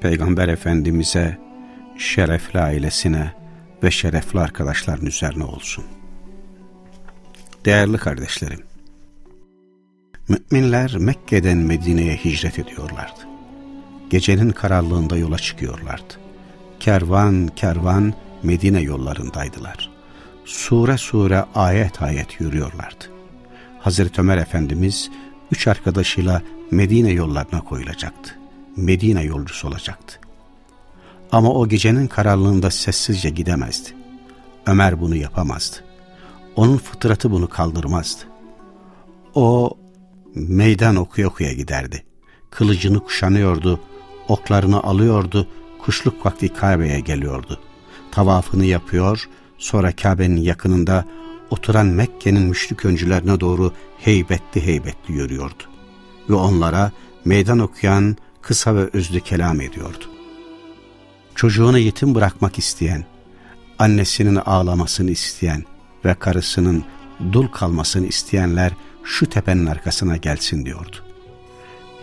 Peygamber Efendimiz'e, şerefli ailesine ve şerefli arkadaşların üzerine olsun. Değerli kardeşlerim, müminler Mekke'den Medine'ye hicret ediyorlardı. Gecenin karanlığında yola çıkıyorlardı. Kervan kervan Medine yollarındaydılar. Sure sure ayet ayet yürüyorlardı. Hazreti Ömer Efendimiz üç arkadaşıyla Medine yollarına koyulacaktı. Medine yolcusu olacaktı. Ama o gecenin karanlığında sessizce gidemezdi. Ömer bunu yapamazdı. Onun fıtratı bunu kaldırmazdı. O meydan okuya okuya giderdi. Kılıcını kuşanıyordu, oklarını alıyordu, kuşluk vakti Kabe'ye geliyordu. Tavafını yapıyor, sonra Kabe'nin yakınında oturan Mekke'nin müşrik öncülerine doğru heybetli heybetli yürüyordu. Ve onlara meydan okuyan kısa ve özlü kelam ediyordu. Çocuğunu yetim bırakmak isteyen, annesinin ağlamasını isteyen ve karısının dul kalmasını isteyenler şu tepenin arkasına gelsin diyordu.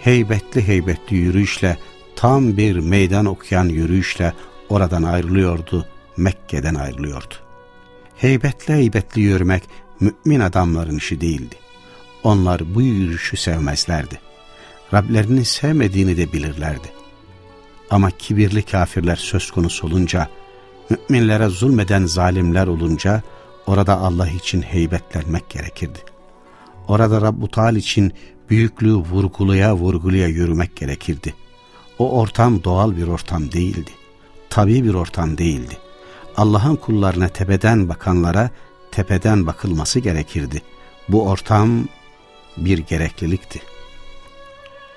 Heybetli heybetli yürüyüşle, tam bir meydan okuyan yürüyüşle oradan ayrılıyordu, Mekke'den ayrılıyordu. Heybetli heybetli yürümek mümin adamların işi değildi. Onlar bu yürüyüşü sevmezlerdi. Rablerini sevmediğini de bilirlerdi. Ama kibirli kafirler söz konusu olunca, müminlere zulmeden zalimler olunca, orada Allah için heybetlenmek gerekirdi. Orada Rabbu Teal için büyüklüğü vurguluya vurguluya yürümek gerekirdi. O ortam doğal bir ortam değildi. Tabi bir ortam değildi. Allah'ın kullarına tepeden bakanlara tepeden bakılması gerekirdi. Bu ortam bir gereklilikti.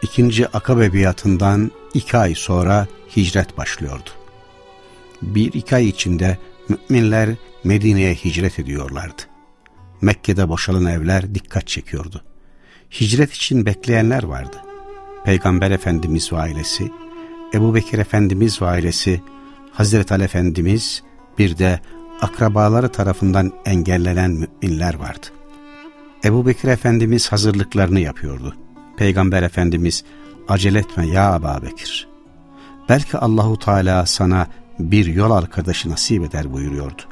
İkinci Akabe biatından iki ay sonra hicret başlıyordu. Bir iki ay içinde müminler Medine'ye hicret ediyorlardı. Mekke'de boşalan evler dikkat çekiyordu. Hicret için bekleyenler vardı. Peygamber Efendimiz ve ailesi, Ebu Bekir Efendimiz ve ailesi, Hazreti Ali Efendimiz, bir de akrabaları tarafından engellenen müminler vardı. Ebu Bekir Efendimiz hazırlıklarını yapıyordu. Peygamber Efendimiz acele etme ya Aba Bekir. Belki Allahu Teala sana bir yol arkadaşı nasip eder buyuruyordu.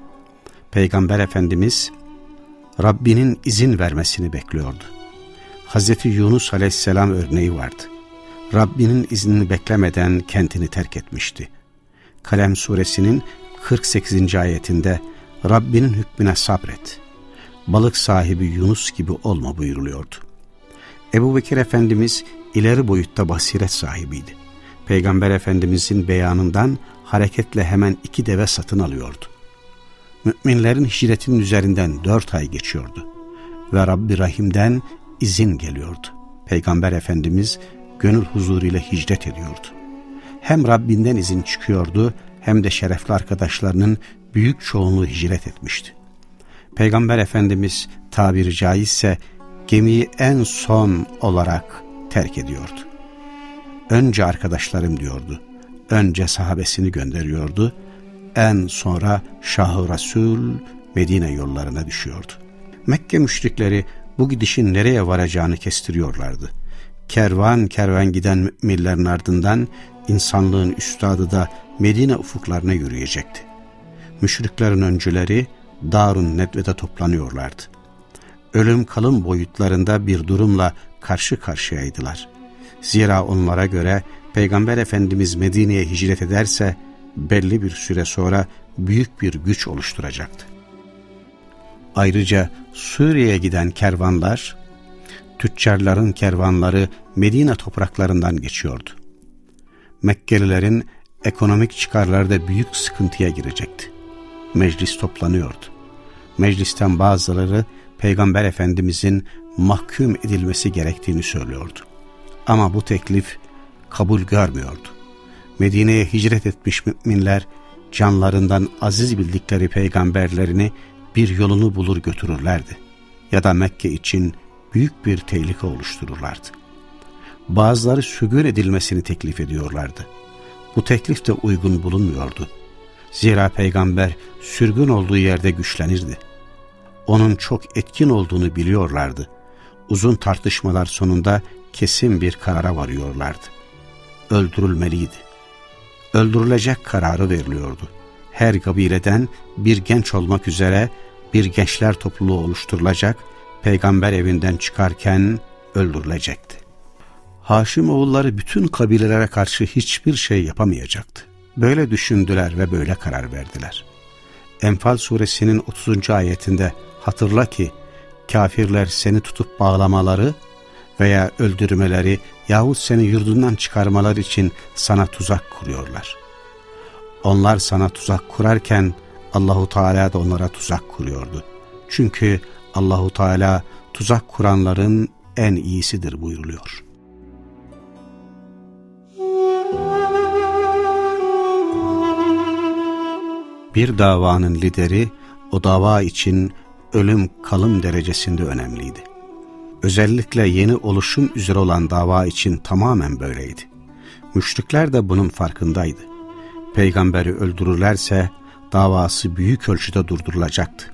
Peygamber Efendimiz Rabbinin izin vermesini bekliyordu. Hazreti Yunus Aleyhisselam örneği vardı. Rabbinin iznini beklemeden kentini terk etmişti. Kalem suresinin 48. ayetinde Rabbinin hükmüne sabret. Balık sahibi Yunus gibi olma buyuruluyordu. Ebu Bekir Efendimiz ileri boyutta basiret sahibiydi. Peygamber Efendimizin beyanından hareketle hemen iki deve satın alıyordu. Müminlerin hicretinin üzerinden dört ay geçiyordu. Ve Rabbi Rahim'den izin geliyordu. Peygamber Efendimiz gönül huzuruyla hicret ediyordu. Hem Rabbinden izin çıkıyordu hem de şerefli arkadaşlarının büyük çoğunluğu hicret etmişti. Peygamber Efendimiz tabiri caizse gemiyi en son olarak terk ediyordu. Önce arkadaşlarım diyordu. Önce sahabesini gönderiyordu. En sonra Şah-ı Resul Medine yollarına düşüyordu. Mekke müşrikleri bu gidişin nereye varacağını kestiriyorlardı. Kervan kervan giden müminlerin ardından insanlığın üstadı da Medine ufuklarına yürüyecekti. Müşriklerin öncüleri Darun Nedve'de toplanıyorlardı. Ölüm kalım boyutlarında bir durumla karşı karşıyaydılar. Zira onlara göre Peygamber Efendimiz Medine'ye hicret ederse belli bir süre sonra büyük bir güç oluşturacaktı. Ayrıca Suriye'ye giden kervanlar, tüccarların kervanları Medine topraklarından geçiyordu. Mekkelilerin ekonomik çıkarları da büyük sıkıntıya girecekti. Meclis toplanıyordu. Meclisten bazıları Peygamber Efendimizin mahkum edilmesi gerektiğini söylüyordu. Ama bu teklif kabul görmüyordu. Medine'ye hicret etmiş müminler canlarından aziz bildikleri peygamberlerini bir yolunu bulur götürürlerdi. Ya da Mekke için büyük bir tehlike oluştururlardı. Bazıları sürgün edilmesini teklif ediyorlardı. Bu teklif de uygun bulunmuyordu. Zira peygamber sürgün olduğu yerde güçlenirdi. Onun çok etkin olduğunu biliyorlardı. Uzun tartışmalar sonunda kesin bir karara varıyorlardı. Öldürülmeliydi. Öldürülecek kararı veriliyordu. Her kabileden bir genç olmak üzere bir gençler topluluğu oluşturulacak, peygamber evinden çıkarken öldürülecekti. Haşim oğulları bütün kabilelere karşı hiçbir şey yapamayacaktı. Böyle düşündüler ve böyle karar verdiler. Enfal suresinin 30. ayetinde hatırla ki kafirler seni tutup bağlamaları veya öldürmeleri yahut seni yurdundan çıkarmalar için sana tuzak kuruyorlar. Onlar sana tuzak kurarken Allahu Teala da onlara tuzak kuruyordu. Çünkü Allahu Teala tuzak kuranların en iyisidir buyuruluyor. Bir davanın lideri o dava için ölüm kalım derecesinde önemliydi. Özellikle yeni oluşum üzere olan dava için tamamen böyleydi. Müşrikler de bunun farkındaydı. Peygamberi öldürürlerse davası büyük ölçüde durdurulacaktı.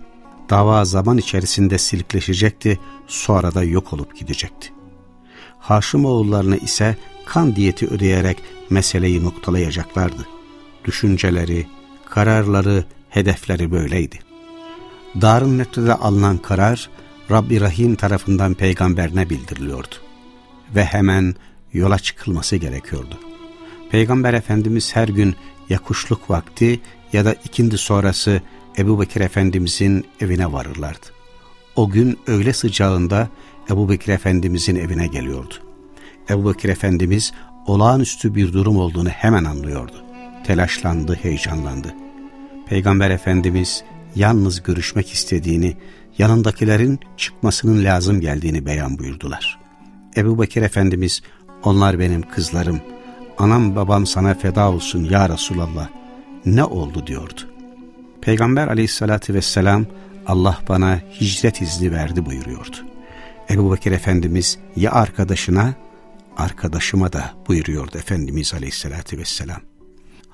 Dava zaman içerisinde silikleşecekti, sonra da yok olup gidecekti. Haşimoğullarını ise kan diyeti ödeyerek meseleyi noktalayacaklardı. Düşünceleri, kararları, hedefleri böyleydi. Darun Nette'de alınan karar Rabbi Rahim tarafından peygamberine bildiriliyordu. Ve hemen yola çıkılması gerekiyordu. Peygamber Efendimiz her gün ya vakti ya da ikindi sonrası Ebu Bekir Efendimizin evine varırlardı. O gün öğle sıcağında Ebu Bekir Efendimizin evine geliyordu. Ebu Bekir Efendimiz olağanüstü bir durum olduğunu hemen anlıyordu. Telaşlandı, heyecanlandı. Peygamber Efendimiz yalnız görüşmek istediğini, yanındakilerin çıkmasının lazım geldiğini beyan buyurdular. Ebu Bekir Efendimiz, onlar benim kızlarım, anam babam sana feda olsun ya Resulallah, ne oldu diyordu. Peygamber aleyhissalatü vesselam, Allah bana hicret izni verdi buyuruyordu. Ebu Bekir Efendimiz ya arkadaşına, arkadaşıma da buyuruyordu Efendimiz aleyhissalatü vesselam.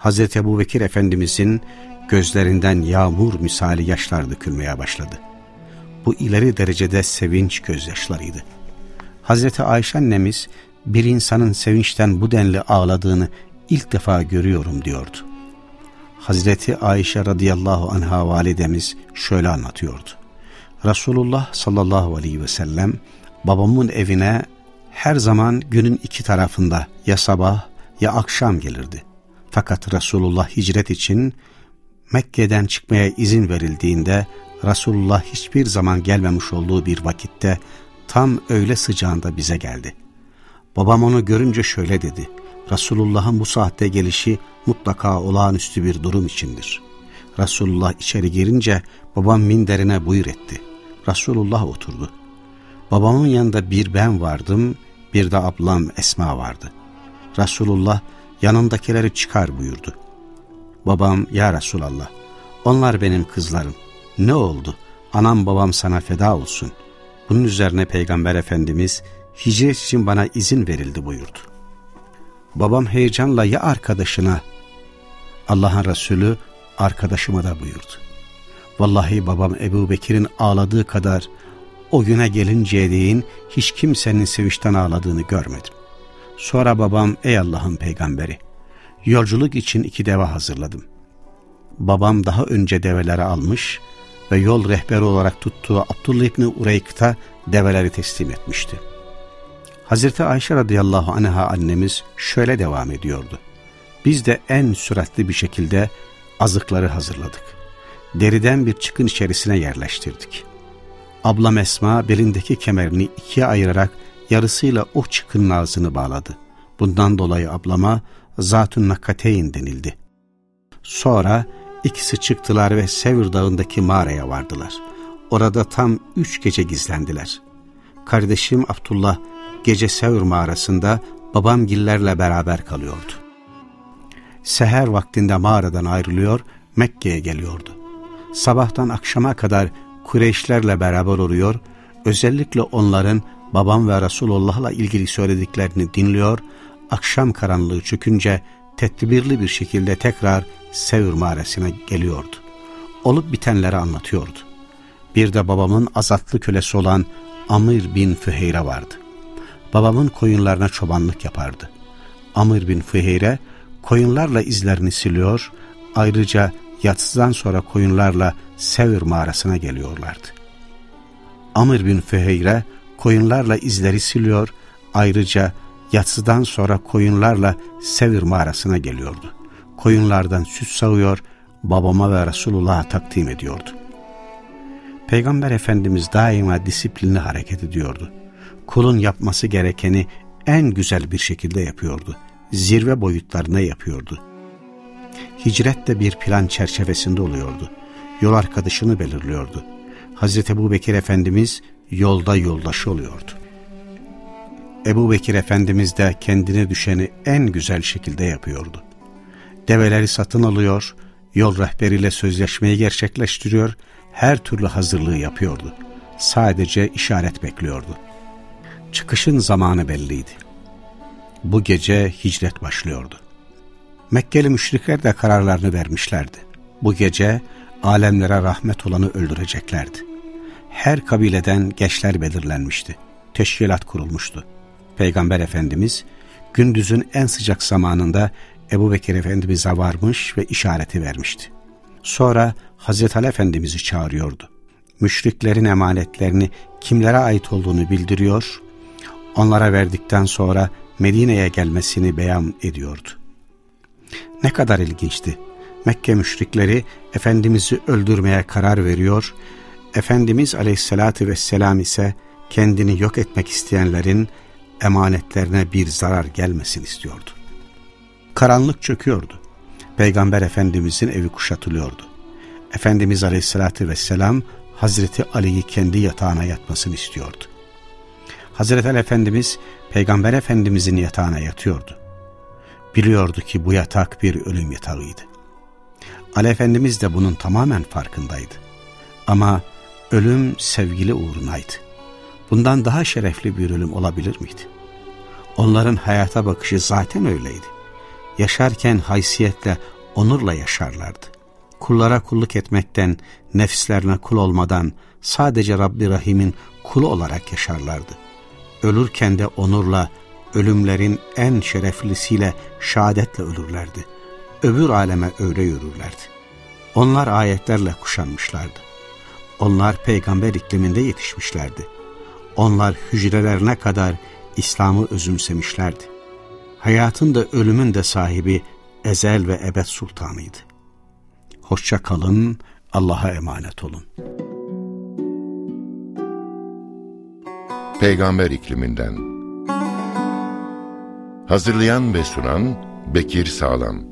Hazreti Ebu Bekir Efendimizin gözlerinden yağmur misali yaşlar dökülmeye başladı. Bu ileri derecede sevinç gözyaşlarıydı. Hazreti Ayşe annemiz bir insanın sevinçten bu denli ağladığını ilk defa görüyorum diyordu. Hazreti Ayşe radıyallahu anha validemiz şöyle anlatıyordu. Resulullah sallallahu aleyhi ve sellem babamın evine her zaman günün iki tarafında ya sabah ya akşam gelirdi. Fakat Resulullah hicret için Mekke'den çıkmaya izin verildiğinde Resulullah hiçbir zaman gelmemiş olduğu bir vakitte tam öğle sıcağında bize geldi. Babam onu görünce şöyle dedi. Resulullah'ın bu saatte gelişi mutlaka olağanüstü bir durum içindir. Resulullah içeri girince babam minderine buyur etti. Resulullah oturdu. Babamın yanında bir ben vardım, bir de ablam Esma vardı. Resulullah yanındakileri çıkar buyurdu. Babam ya Resulallah onlar benim kızlarım. Ne oldu? Anam babam sana feda olsun. Bunun üzerine Peygamber Efendimiz hicret için bana izin verildi buyurdu. Babam heyecanla ya arkadaşına Allah'ın Resulü arkadaşıma da buyurdu. Vallahi babam Ebu Bekir'in ağladığı kadar o güne gelinceye değin hiç kimsenin sevinçten ağladığını görmedim. Sonra babam ey Allah'ın peygamberi Yolculuk için iki deve hazırladım. Babam daha önce develeri almış ve yol rehberi olarak tuttuğu Abdullah İbni Ureyk'ta develeri teslim etmişti. Hazreti Ayşe radıyallahu anha annemiz şöyle devam ediyordu. Biz de en süratli bir şekilde azıkları hazırladık. Deriden bir çıkın içerisine yerleştirdik. Ablam Esma belindeki kemerini ikiye ayırarak yarısıyla o çıkının ağzını bağladı. Bundan dolayı ablama Zatun Nakateyn denildi. Sonra ikisi çıktılar ve Sevr Dağı'ndaki mağaraya vardılar. Orada tam üç gece gizlendiler. Kardeşim Abdullah gece Sevr mağarasında babam gillerle beraber kalıyordu. seher vaktinde mağaradan ayrılıyor, Mekke'ye geliyordu. Sabahtan akşama kadar Kureyşlerle beraber oluyor, özellikle onların babam ve Resulullah'la ilgili söylediklerini dinliyor, akşam karanlığı çökünce tedbirli bir şekilde tekrar Sevr mağarasına geliyordu. Olup bitenleri anlatıyordu. Bir de babamın azatlı kölesi olan Amir bin Füheyre vardı. Babamın koyunlarına çobanlık yapardı. Amir bin Füheyre koyunlarla izlerini siliyor, ayrıca yatsıdan sonra koyunlarla Sevr mağarasına geliyorlardı. Amir bin Füheyre koyunlarla izleri siliyor, ayrıca yatsıdan sonra koyunlarla Sevr mağarasına geliyordu. Koyunlardan süt sağıyor, babama ve Resulullah'a takdim ediyordu. Peygamber Efendimiz daima disiplinli hareket ediyordu. Kulun yapması gerekeni en güzel bir şekilde yapıyordu. Zirve boyutlarına yapıyordu. Hicret de bir plan çerçevesinde oluyordu. Yol arkadaşını belirliyordu. Hazreti Ebu Bekir Efendimiz yolda yoldaşı oluyordu. Ebu Bekir Efendimiz de kendine düşeni en güzel şekilde yapıyordu. Develeri satın alıyor, yol rehberiyle sözleşmeyi gerçekleştiriyor, her türlü hazırlığı yapıyordu. Sadece işaret bekliyordu. Çıkışın zamanı belliydi. Bu gece hicret başlıyordu. Mekkeli müşrikler de kararlarını vermişlerdi. Bu gece alemlere rahmet olanı öldüreceklerdi. Her kabileden gençler belirlenmişti. Teşkilat kurulmuştu. Peygamber Efendimiz gündüzün en sıcak zamanında Ebu Bekir Efendimiz'e varmış ve işareti vermişti. Sonra Hazreti Ali Efendimiz'i çağırıyordu. Müşriklerin emanetlerini kimlere ait olduğunu bildiriyor, onlara verdikten sonra Medine'ye gelmesini beyan ediyordu. Ne kadar ilginçti. Mekke müşrikleri Efendimiz'i öldürmeye karar veriyor, Efendimiz Aleyhisselatü Vesselam ise kendini yok etmek isteyenlerin emanetlerine bir zarar gelmesin istiyordu. Karanlık çöküyordu. Peygamber Efendimizin evi kuşatılıyordu. Efendimiz Aleyhisselatü Vesselam Hazreti Ali'yi kendi yatağına yatmasını istiyordu. Hazreti Ali Efendimiz Peygamber Efendimizin yatağına yatıyordu. Biliyordu ki bu yatak bir ölüm yatağıydı. Ali Efendimiz de bunun tamamen farkındaydı. Ama ölüm sevgili uğrunaydı. Bundan daha şerefli bir ölüm olabilir miydi? Onların hayata bakışı zaten öyleydi. Yaşarken haysiyetle, onurla yaşarlardı. Kullara kulluk etmekten, nefislerine kul olmadan sadece Rabbi Rahim'in kulu olarak yaşarlardı. Ölürken de onurla, ölümlerin en şereflisiyle, şehadetle ölürlerdi. Öbür aleme öyle yürürlerdi. Onlar ayetlerle kuşanmışlardı. Onlar peygamber ikliminde yetişmişlerdi. Onlar hücrelerine kadar İslam'ı özümsemişlerdi. Hayatın da ölümün de sahibi ezel ve ebed sultanıydı. Hoşça kalın, Allah'a emanet olun. Peygamber ikliminden Hazırlayan ve sunan Bekir Sağlam